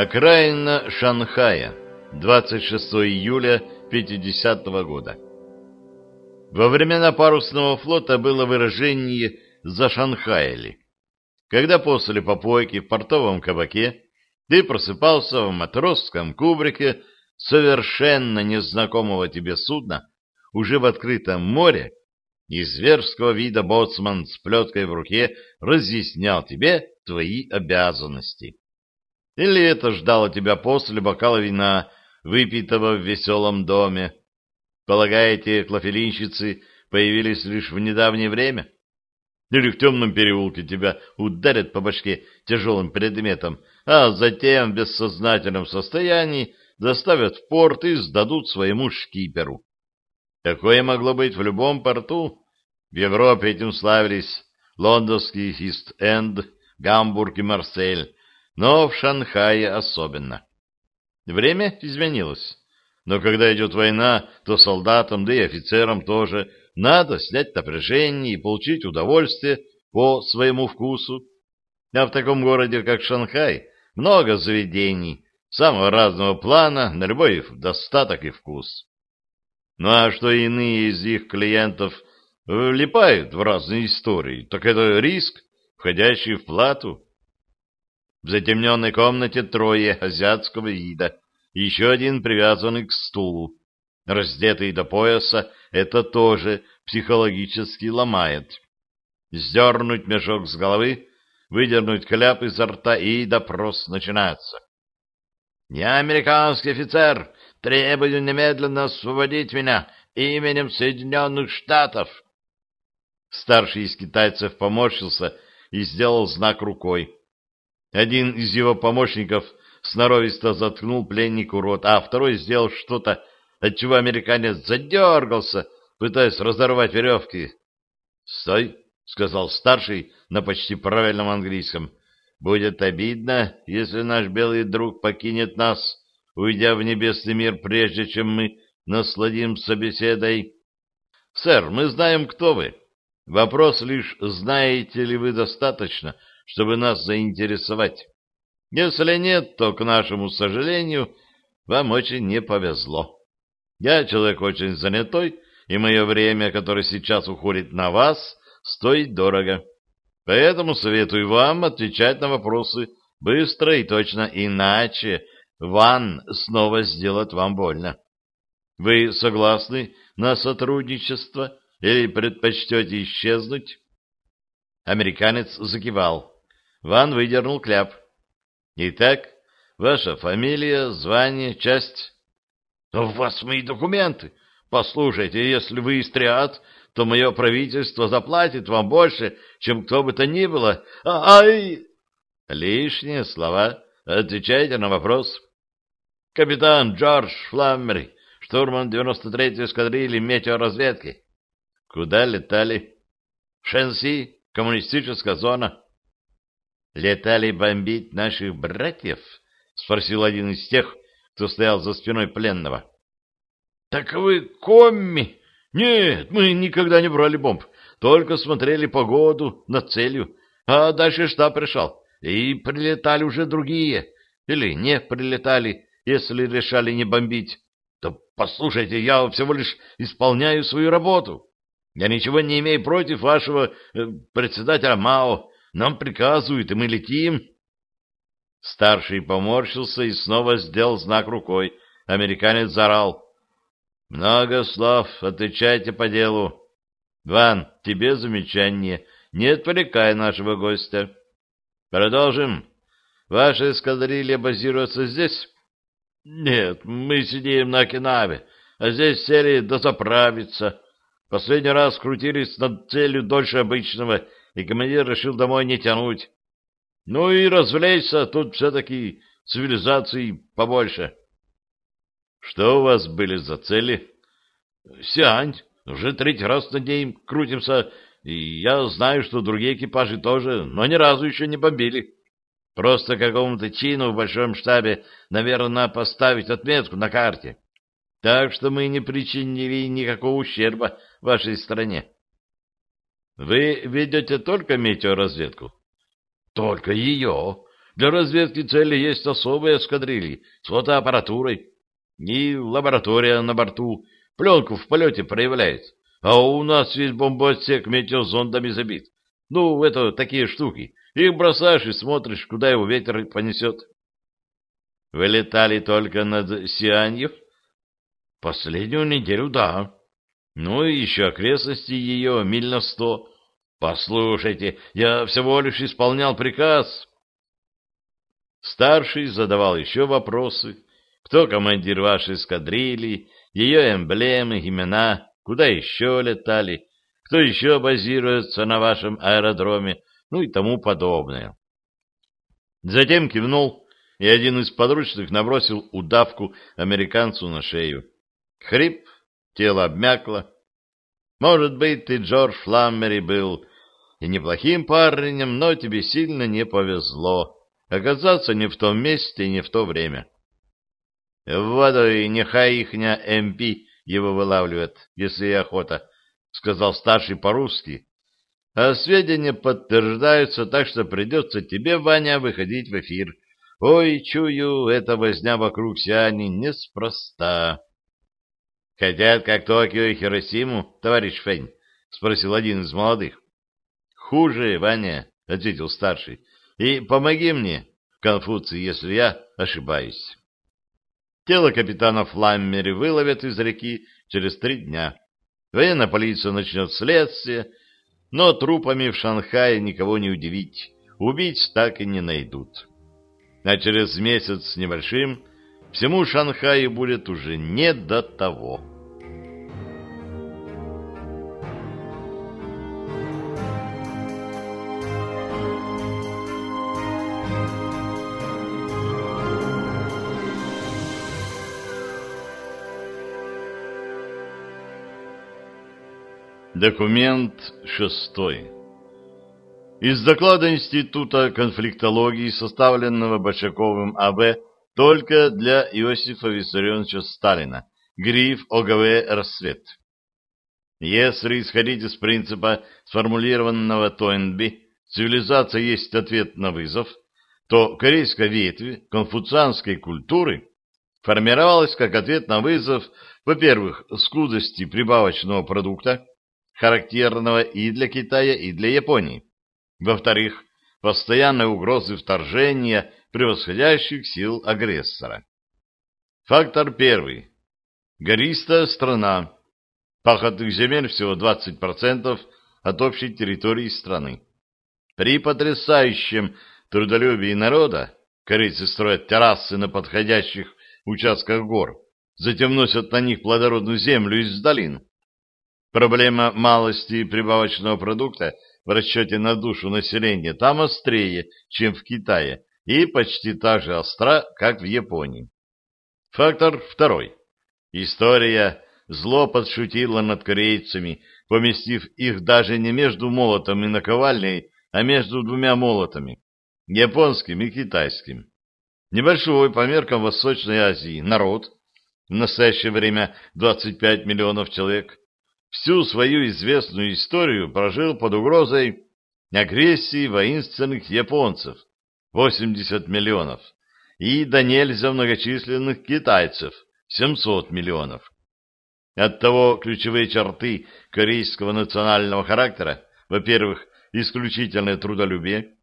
Окраина Шанхая, 26 июля 50 -го года. Во времена парусного флота было выражение «зашанхаяли», когда после попойки в портовом кабаке ты просыпался в матросском кубрике совершенно незнакомого тебе судна, уже в открытом море, и зверского вида боцман с плеткой в руке разъяснял тебе твои обязанности. Или это ждало тебя после бокала вина, выпитого в веселом доме. Полагаете, клофелинщицы появились лишь в недавнее время? Или в темном переулке тебя ударят по башке тяжелым предметом, а затем в бессознательном состоянии доставят в порт и сдадут своему шкиперу. Такое могло быть в любом порту. В Европе этим славились лондонский Ист-Энд, Гамбург и Марсель, но в Шанхае особенно. Время изменилось. Но когда идет война, то солдатам, да и офицерам тоже надо снять напряжение и получить удовольствие по своему вкусу. А в таком городе, как Шанхай, много заведений самого разного плана, на любой достаток и вкус. Ну а что иные из их клиентов влипают в разные истории, так это риск, входящий в плату. В затемненной комнате трое азиатского вида, еще один привязанный к стулу. Раздетый до пояса, это тоже психологически ломает. Сдернуть мешок с головы, выдернуть кляп изо рта, и допрос начинается. «Я американский офицер, требую немедленно освободить меня именем Соединенных Штатов!» Старший из китайцев поморщился и сделал знак рукой. Один из его помощников сноровисто заткнул пленнику рот, а второй сделал что-то, отчего американец задергался, пытаясь разорвать веревки. «Стой!» — сказал старший на почти правильном английском. «Будет обидно, если наш белый друг покинет нас, уйдя в небесный мир, прежде чем мы насладимся беседой. Сэр, мы знаем, кто вы. Вопрос лишь, знаете ли вы достаточно, чтобы нас заинтересовать. Если нет, то, к нашему сожалению, вам очень не повезло. Я человек очень занятой, и мое время, которое сейчас уходит на вас, стоит дорого. Поэтому советую вам отвечать на вопросы быстро и точно, иначе Ван снова сделает вам больно. Вы согласны на сотрудничество или предпочтете исчезнуть? Американец закивал. Ван выдернул кляп. Итак, ваша фамилия, звание, часть? У вас мои документы. Послушайте, если вы истриат, то мое правительство заплатит вам больше, чем кто бы то ни было. А Ай! Лишние слова. Отвечайте на вопрос. Капитан Джордж Фламмери, штурман 93-й эскадрильи метеоразведки. Куда летали? Шенси, коммунистическая зона. «Летали бомбить наших братьев?» — спросил один из тех, кто стоял за спиной пленного. «Так вы комми? Нет, мы никогда не брали бомб, только смотрели погоду над целью, а дальше штаб пришел, и прилетали уже другие, или не прилетали, если решали не бомбить. Да послушайте, я всего лишь исполняю свою работу. Я ничего не имею против вашего э, председателя Мао, нам приказывают, и мы летим. Старший поморщился и снова сделал знак рукой. Американец заорал. «Много слов, отвечайте по делу. Ван, тебе замечание. Не отвлекай нашего гостя. Продолжим. Ваша эскадрилья базируется здесь?» «Нет, мы сидим на Окинаве, а здесь сели дозаправиться. Последний раз крутились над целью дольше обычного и командир решил домой не тянуть. Ну и развлечься, тут все-таки цивилизации побольше. Что у вас были за цели? Сиань. Уже третий раз над ней крутимся, и я знаю, что другие экипажи тоже, но ни разу еще не бомбили. Просто какому-то чину в большом штабе, наверное, поставить отметку на карте. Так что мы не причинили никакого ущерба вашей стране. Вы ведете только метеоразведку? Только ее. Для разведки цели есть особые эскадрильи с фотоаппаратурой. И лаборатория на борту пленку в полете проявляет. А у нас весь бомбоотсек метеозондами забит. Ну, это такие штуки. Их бросаешь и смотришь, куда его ветер понесет. Вы летали только над Сианью? Последнюю неделю, да. Ну и еще окрестности ее миль на сто. Послушайте, я всего лишь исполнял приказ. Старший задавал еще вопросы. Кто командир вашей эскадрильи, ее эмблемы, имена, куда еще летали, кто еще базируется на вашем аэродроме, ну и тому подобное. Затем кивнул, и один из подручных набросил удавку американцу на шею. Хрип, тело обмякло. Может быть, ты Джордж Фламмери был и неплохим парнем, но тебе сильно не повезло оказаться не в том месте и не в то время. В воду и нехай ихня МП его вылавливает, если и охота, — сказал старший по-русски. А сведения подтверждаются, так что придется тебе, Ваня, выходить в эфир. Ой, чую, эта возня вокруг Сиани неспроста. — Хотят как Токио и Хиросиму, товарищ Фень? — спросил один из молодых. — Хуже, Ваня, — ответил старший. — И помоги мне, Конфуций, если я ошибаюсь. Тело капитана Фламмери выловят из реки через три дня. Военная полиция начнет следствие, но трупами в Шанхае никого не удивить. Убить так и не найдут. А через месяц с небольшим всему Шанхаю будет уже не до того. Документ шестой. Из доклада Института конфликтологии, составленного Большаковым А.Б. только для Иосифа Виссарионовича Сталина, гриф ОГВ «Рассвет». Если исходить из принципа, сформулированного Тойнби, цивилизация есть ответ на вызов, то корейская ветвь конфуцианской культуры формировалась как ответ на вызов, во-первых, скудости прибавочного продукта, характерного и для Китая, и для Японии. Во-вторых, постоянной угрозы вторжения превосходящих сил агрессора. Фактор первый. Гористая страна. Пахотных земель всего 20% от общей территории страны. При потрясающем трудолюбии народа корейцы строят террасы на подходящих участках гор, затем носят на них плодородную землю из долин. Проблема малости прибавочного продукта в расчете на душу населения там острее, чем в Китае, и почти так же остра, как в Японии. Фактор второй. История зло подшутила над корейцами, поместив их даже не между молотом и наковальней, а между двумя молотами, японским и китайским. Небольшой по меркам Восточной Азии народ, в настоящее время 25 миллионов человек, всю свою известную историю прожил под угрозой агрессии воинственных японцев 80 миллионов и до нельзя многочисленных китайцев 700 миллионов. Оттого ключевые черты корейского национального характера, во-первых, исключительное трудолюбие,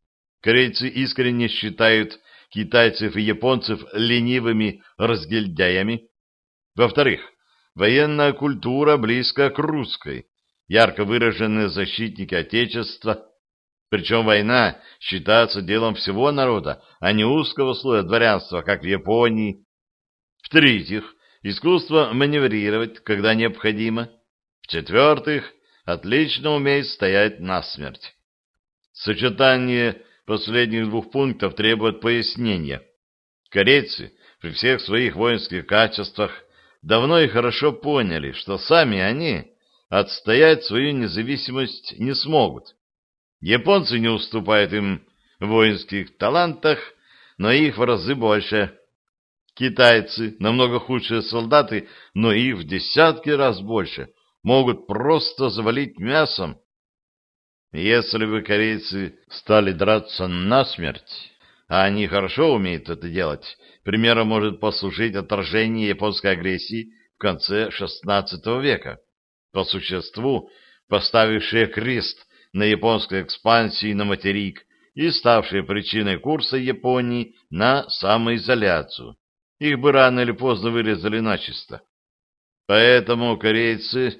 корейцы искренне считают китайцев и японцев ленивыми разгильдяями, во-вторых, Военная культура близка к русской, ярко выраженные защитники Отечества, причем война считается делом всего народа, а не узкого слоя дворянства, как в Японии. В-третьих, искусство маневрировать, когда необходимо. В-четвертых, отлично умеет стоять насмерть. Сочетание последних двух пунктов требует пояснения. Корейцы при всех своих воинских качествах давно и хорошо поняли, что сами они отстоять свою независимость не смогут. Японцы не уступают им в воинских талантах, но их в разы больше. Китайцы, намного худшие солдаты, но их в десятки раз больше, могут просто завалить мясом. Если бы корейцы стали драться насмерть, а они хорошо умеют это делать. Примером может послужить отражение японской агрессии в конце XVI века, по существу поставившее крест на японской экспансии на материк и ставшее причиной курса Японии на самоизоляцию. Их бы рано или поздно вырезали начисто. Поэтому корейцы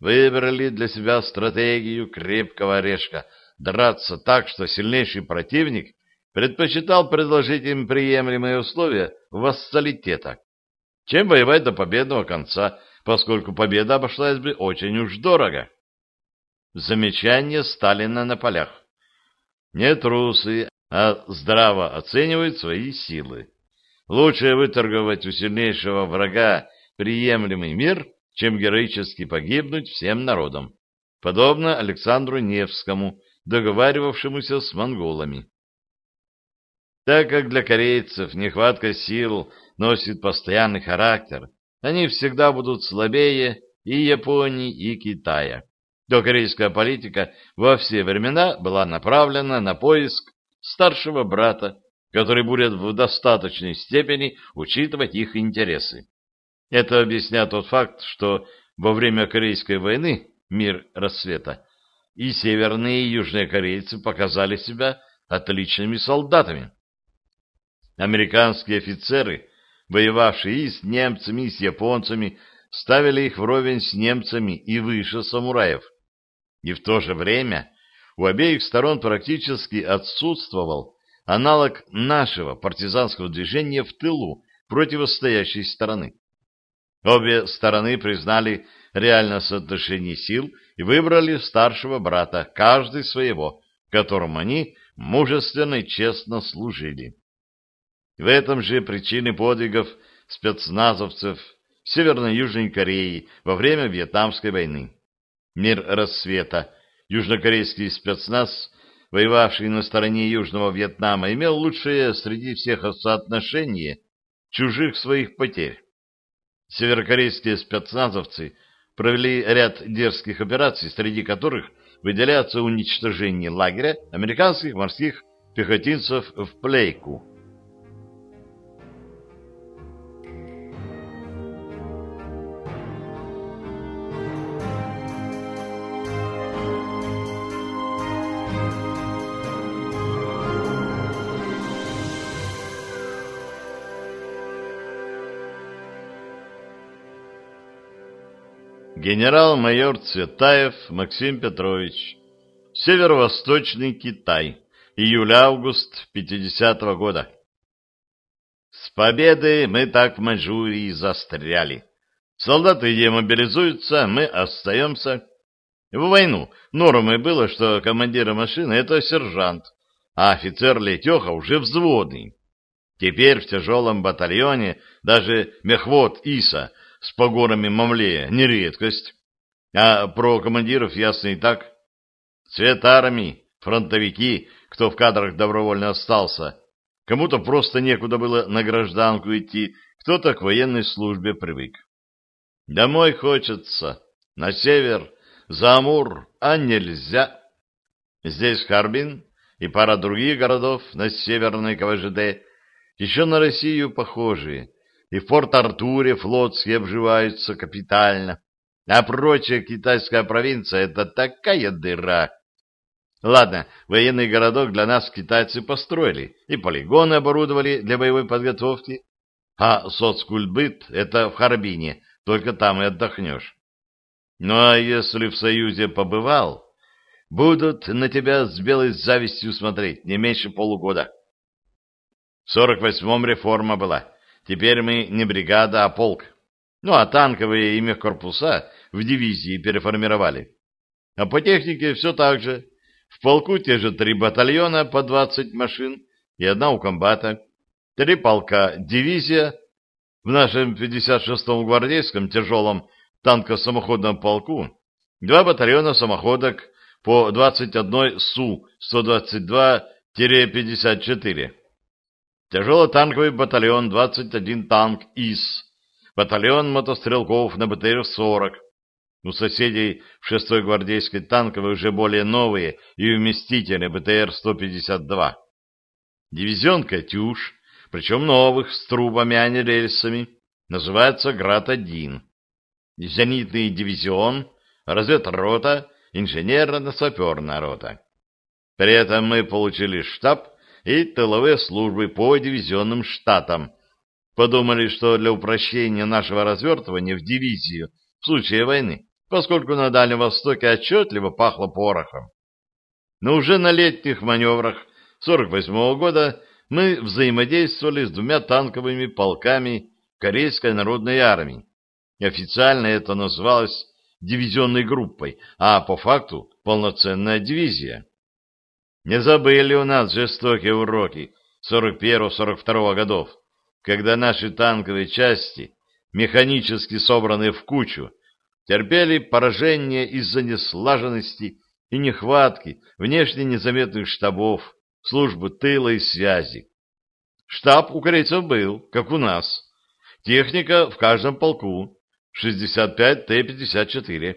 выбрали для себя стратегию крепкого орешка – драться так, что сильнейший противник предпочитал предложить им приемлемые условия вассалитета, чем воевать до победного конца, поскольку победа обошлась бы очень уж дорого. Замечание Сталина на полях. Не трусы, а здраво оценивают свои силы. Лучше выторговать у сильнейшего врага приемлемый мир, чем героически погибнуть всем народом. Подобно Александру Невскому, договаривавшемуся с монголами. Так как для корейцев нехватка сил носит постоянный характер, они всегда будут слабее и Японии, и Китая. То корейская политика во все времена была направлена на поиск старшего брата, который будет в достаточной степени учитывать их интересы. Это объясняет тот факт, что во время Корейской войны, мир рассвета, и северные и южные корейцы показали себя отличными солдатами. Американские офицеры, воевавшие и с немцами, и с японцами, ставили их вровень с немцами и выше самураев. И в то же время у обеих сторон практически отсутствовал аналог нашего партизанского движения в тылу противостоящей стороны. Обе стороны признали реальное соотношение сил и выбрали старшего брата, каждый своего, которому они мужественно и честно служили. В этом же причины подвигов спецназовцев Северной и Южной Кореи во время Вьетнамской войны. Мир рассвета. Южнокорейский спецназ, воевавший на стороне Южного Вьетнама, имел лучшее среди всех соотношение чужих своих потерь. Северокорейские спецназовцы провели ряд дерзких операций, среди которых выделяется уничтожение лагеря американских морских пехотинцев в Плейку – Генерал-майор Цветаев Максим Петрович. Северо-Восточный Китай. Июль-август 50-го года. С победы мы так в Маньчжурии застряли. Солдаты демобилизуются, мы остаемся. В войну нормой было, что командир машины — это сержант, а офицер Летеха уже взводный. Теперь в тяжелом батальоне даже мехвод Иса — с погонами Мамлея не редкость. А про командиров ясно и так. Цвет армии, фронтовики, кто в кадрах добровольно остался. Кому-то просто некуда было на гражданку идти, кто-то к военной службе привык. Домой хочется, на север, за Амур, а нельзя. Здесь Харбин и пара других городов на северной КВЖД еще на Россию похожие, и в Порт-Артуре флотские обживаются капитально, а прочая китайская провинция — это такая дыра. Ладно, военный городок для нас китайцы построили, и полигоны оборудовали для боевой подготовки, а соцкульбыт — это в Харбине, только там и отдохнешь. Ну а если в Союзе побывал, будут на тебя с белой завистью смотреть не меньше полугода. В сорок восьмом реформа была — Теперь мы не бригада, а полк. Ну, а танковые и мехкорпуса в дивизии переформировали. А по технике все так же. В полку те же три батальона по 20 машин и одна у комбата. Три полка дивизия. В нашем 56-м гвардейском тяжелом танко-самоходном полку два батальона самоходок по 21 Су-122-54. Тяжело-танковый батальон 21 танк ИС, батальон мотострелков на БТР-40. У соседей в 6-й гвардейской танковой уже более новые и вместительные БТР-152. Дивизион «Катюш», причем новых, с трубами, а не рельсами, называется «Град-1». Зенитный дивизион, разведрота, инженерно-саперная рота. При этом мы получили штаб и тыловые службы по дивизионным штатам. Подумали, что для упрощения нашего развертывания в дивизию в случае войны, поскольку на Дальнем Востоке отчетливо пахло порохом. Но уже на летних маневрах 48 года мы взаимодействовали с двумя танковыми полками Корейской народной армии. Официально это называлось дивизионной группой, а по факту полноценная дивизия. Не забыли у нас жестокие уроки 41-42 годов, когда наши танковые части, механически собранные в кучу, терпели поражение из-за неслаженности и нехватки внешне незаметных штабов, службы тыла и связи. Штаб у корейцев был, как у нас. Техника в каждом полку, 65 Т-54.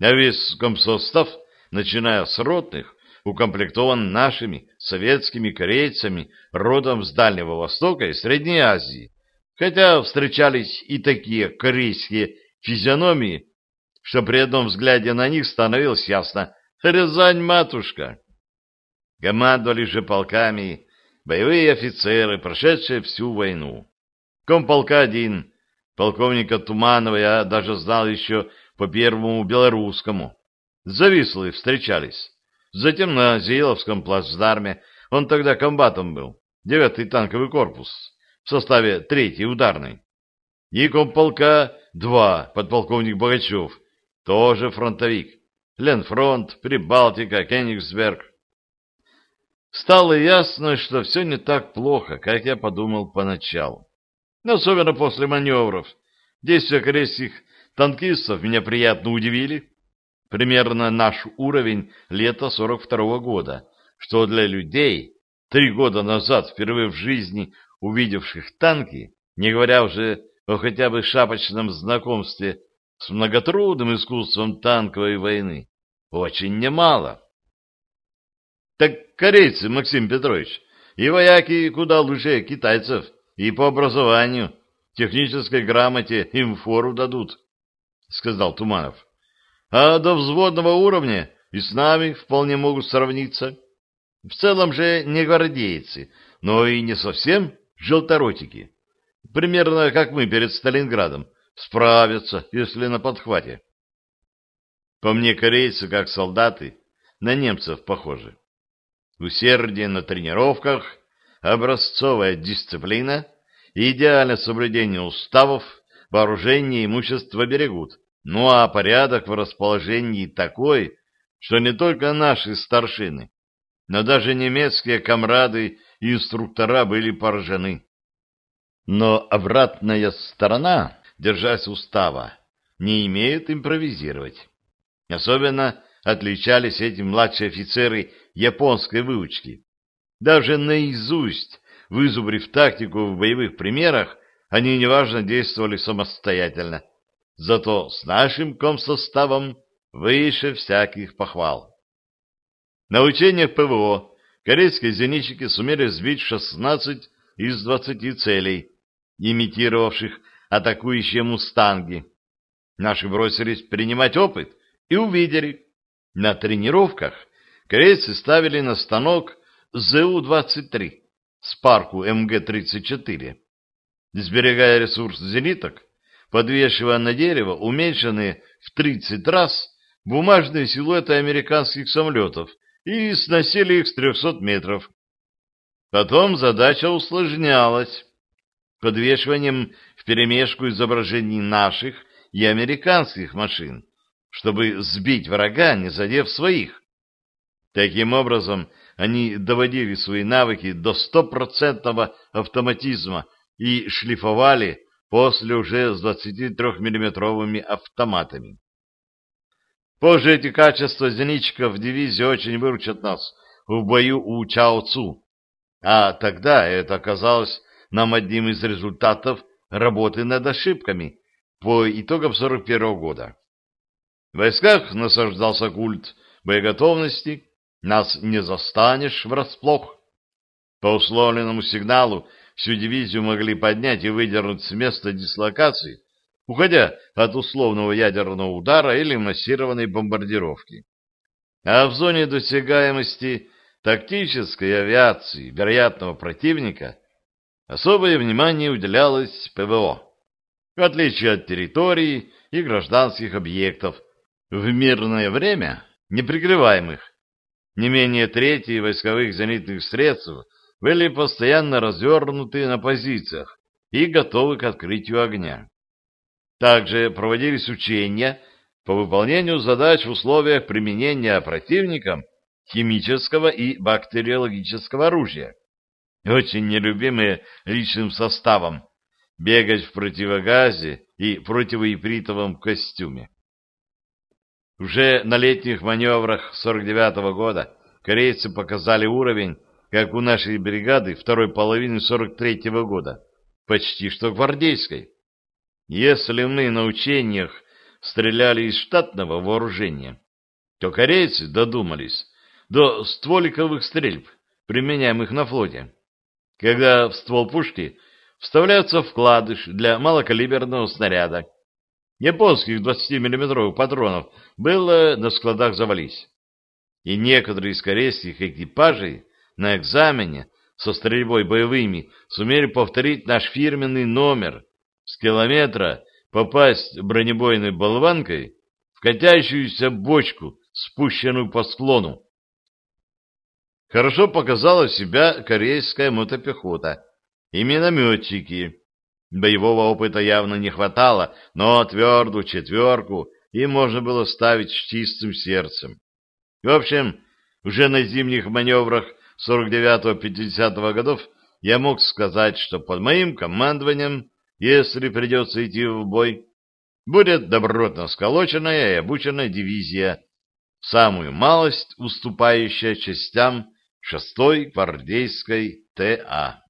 А весь комсостав, начиная с ротных, укомплектован нашими советскими корейцами родом с Дальнего Востока и Средней Азии, хотя встречались и такие корейские физиономии, что при одном взгляде на них становилось ясно «Рязань, матушка!». Командовали же полками боевые офицеры, прошедшие всю войну. Комполка один, полковника Туманова я даже знал еще по первому белорусскому. Завислые встречались. Затем на Зиеловском плацдарме, он тогда комбатом был, девятый танковый корпус, в составе третьей ударной. И комполка два, подполковник Богачев, тоже фронтовик. Ленфронт, Прибалтика, Кенигсберг. Стало ясно, что все не так плохо, как я подумал поначалу. Но особенно после маневров. Действия корейских танкистов меня приятно удивили примерно наш уровень лета 42 -го года, что для людей, три года назад впервые в жизни увидевших танки, не говоря уже о хотя бы шапочном знакомстве с многотрудным искусством танковой войны, очень немало. Так корейцы, Максим Петрович, и вояки куда лучше китайцев, и по образованию, технической грамоте им фору дадут, — сказал Туманов а до взводного уровня и с нами вполне могут сравниться. В целом же не гвардейцы, но и не совсем желторотики. Примерно как мы перед Сталинградом. Справятся, если на подхвате. По мне, корейцы, как солдаты, на немцев похожи. Усердие на тренировках, образцовая дисциплина, идеальное соблюдение уставов, вооружение и имущество берегут, ну а порядок в расположении такой, что не только наши старшины, но даже немецкие комрады и инструктора были поражены. Но обратная сторона, держась устава, не имеет импровизировать. Особенно отличались эти младшие офицеры японской выучки. Даже наизусть, вызубрив тактику в боевых примерах, они неважно действовали самостоятельно, Зато с нашим комсоставом выше всяких похвал. На учениях ПВО корейские зенитчики сумели сбить 16 из 20 целей, имитировавших атакующие «Мустанги». Наши бросились принимать опыт и увидели. На тренировках корейцы ставили на станок ЗУ-23 с парку МГ-34. Сберегая ресурс зениток, подвешивая на дерево уменьшенные в 30 раз бумажные силуэты американских самолетов и сносили их с 300 метров. Потом задача усложнялась подвешиванием вперемешку изображений наших и американских машин, чтобы сбить врага, не задев своих. Таким образом, они доводили свои навыки до стопроцентного автоматизма и шлифовали после уже с 23-миллиметровыми автоматами. Позже эти качества зенитчиков дивизии очень выручат нас в бою у Чао-Цу, а тогда это оказалось нам одним из результатов работы над ошибками по итогам 41 -го года. В войсках насаждался культ боеготовности, нас не застанешь врасплох. По условленному сигналу всю дивизию могли поднять и выдернуть с места дислокации, уходя от условного ядерного удара или массированной бомбардировки. А в зоне досягаемости тактической авиации вероятного противника особое внимание уделялось ПВО. В отличие от территорий и гражданских объектов, в мирное время неприкрываемых, не менее трети войсковых зенитных средств были постоянно развернуты на позициях и готовы к открытию огня. Также проводились учения по выполнению задач в условиях применения противником химического и бактериологического оружия, очень нелюбимые личным составом, бегать в противогазе и противоипритовом костюме. Уже на летних маневрах 49 -го года корейцы показали уровень, как у нашей бригады второй половины 43 -го года, почти что гвардейской. Если мы на учениях стреляли из штатного вооружения, то корейцы додумались до стволиковых стрельб, применяемых на флоте, когда в ствол пушки вставляется вкладыш для малокалиберного снаряда. Японских 20-миллиметровых патронов было на складах завались. И некоторые из корейских экипажей на экзамене со стрельбой боевыми сумели повторить наш фирменный номер с километра попасть бронебойной болванкой в катящуюся бочку, спущенную по склону. Хорошо показала себя корейская мотопехота и минометчики. Боевого опыта явно не хватало, но твердую четверку им можно было ставить с чистым сердцем. В общем, уже на зимних маневрах 49-50 годов я мог сказать, что под моим командованием, если придется идти в бой, будет добротно сколоченная и обученная дивизия, самую малость уступающая частям 6-й гвардейской ТА.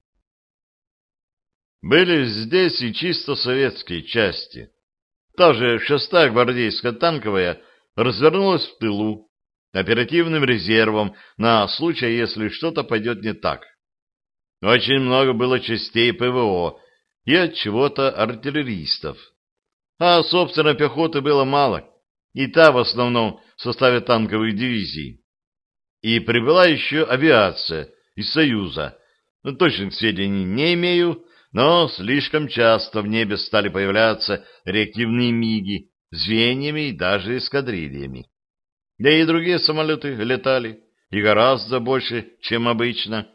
Были здесь и чисто советские части. Та же 6-я гвардейская танковая развернулась в тылу, оперативным резервом на случай, если что-то пойдет не так. Очень много было частей ПВО и от чего-то артиллеристов. А, собственно, пехоты было мало, и та в основном в составе танковых дивизий. И прибыла еще авиация из Союза. Ну, точных сведений не имею, но слишком часто в небе стали появляться реактивные миги, звеньями и даже эскадрильями. Да и другие самолеты летали, и гораздо больше, чем обычно.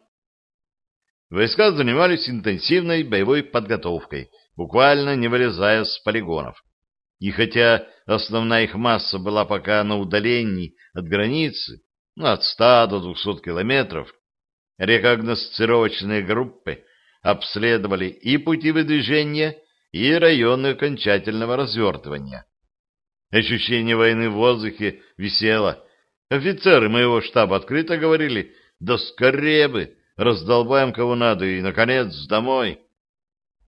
Войска занимались интенсивной боевой подготовкой, буквально не вылезая с полигонов. И хотя основная их масса была пока на удалении от границы, ну, от 100 до 200 километров, рекогносцировочные группы обследовали и пути выдвижения, и районы окончательного развертывания. Ощущение войны в воздухе висело. Офицеры моего штаба открыто говорили, да скорее бы, раздолбаем кого надо и, наконец, домой.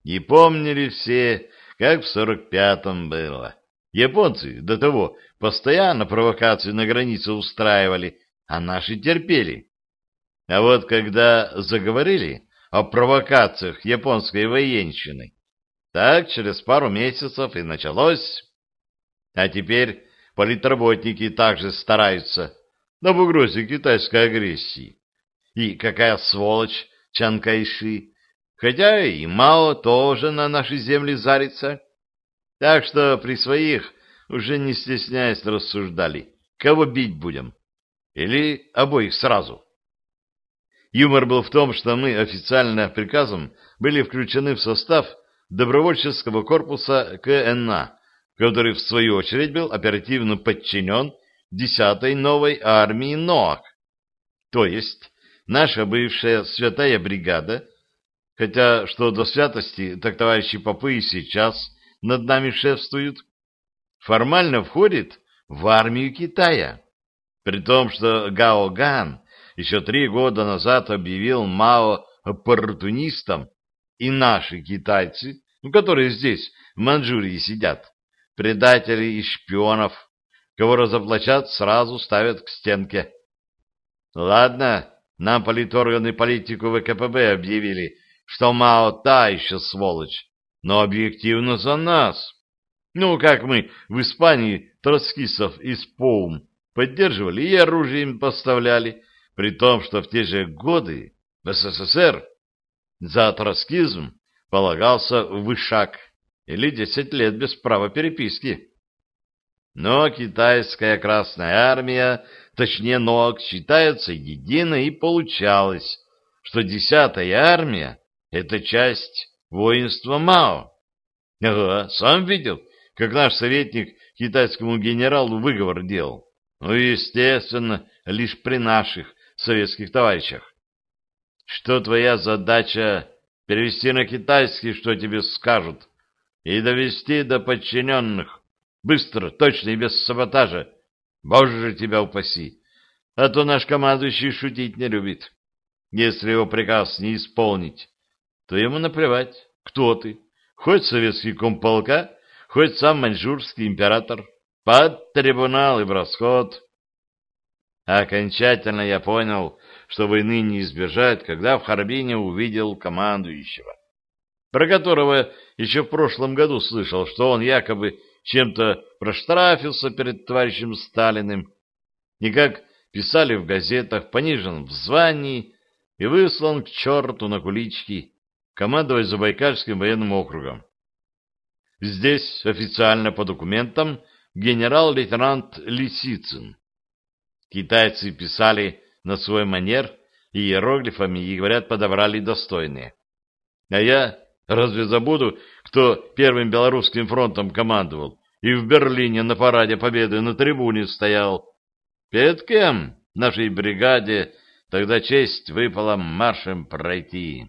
И помнили все, как в сорок пятом было. Японцы до того постоянно провокации на границе устраивали, а наши терпели. А вот когда заговорили о провокациях японской военщины, так через пару месяцев и началось а теперь политработники также стараются на угрозе китайской агрессии. И какая сволочь Чан Кайши, хотя и Мао тоже на нашей земле зарится. Так что при своих уже не стесняясь рассуждали, кого бить будем. Или обоих сразу. Юмор был в том, что мы официально приказом были включены в состав добровольческого корпуса КНА, который, в свою очередь, был оперативно подчинен 10-й новой армии НОАК. То есть наша бывшая святая бригада, хотя что до святости, так товарищи попы и сейчас над нами шефствуют, формально входит в армию Китая. При том, что Гао Ган еще три года назад объявил Мао оппортунистом, и наши китайцы, ну, которые здесь, в Манчжурии, сидят, предателей и шпионов, кого разоблачат, сразу ставят к стенке. Ладно, Нам политорганы политику ВКПБ объявили, что Мао та еще сволочь, но объективно за нас. Ну, как мы в Испании троцкистов из ПОУМ поддерживали и оружие им поставляли, при том, что в те же годы в СССР за троцкизм полагался вышаг или десять лет без права переписки. Но китайская Красная Армия, точнее НОК, считается единой и получалось, что десятая армия — это часть воинства Мао. Ага, сам видел, как наш советник китайскому генералу выговор делал. Ну, естественно, лишь при наших советских товарищах. Что твоя задача перевести на китайский, что тебе скажут, и довести до подчиненных. Быстро, точно и без саботажа. Боже тебя упаси! А то наш командующий шутить не любит. Если его приказ не исполнить, то ему наплевать, кто ты. Хоть советский комполка, хоть сам маньчжурский император. Под трибунал и в расход. Окончательно я понял, что войны не избежать, когда в Харбине увидел командующего, про которого еще в прошлом году слышал, что он якобы чем-то проштрафился перед товарищем Сталиным, и, как писали в газетах, понижен в звании и выслан к черту на кулички, командовать Забайкальским военным округом. Здесь официально по документам генерал-лейтенант Лисицын. Китайцы писали на свой манер и иероглифами, и, говорят, подобрали достойные. А я разве забуду, кто первым белорусским фронтом командовал и в Берлине на параде Победы на трибуне стоял? Перед кем нашей бригаде тогда честь выпала маршем пройти?»